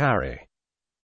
carry.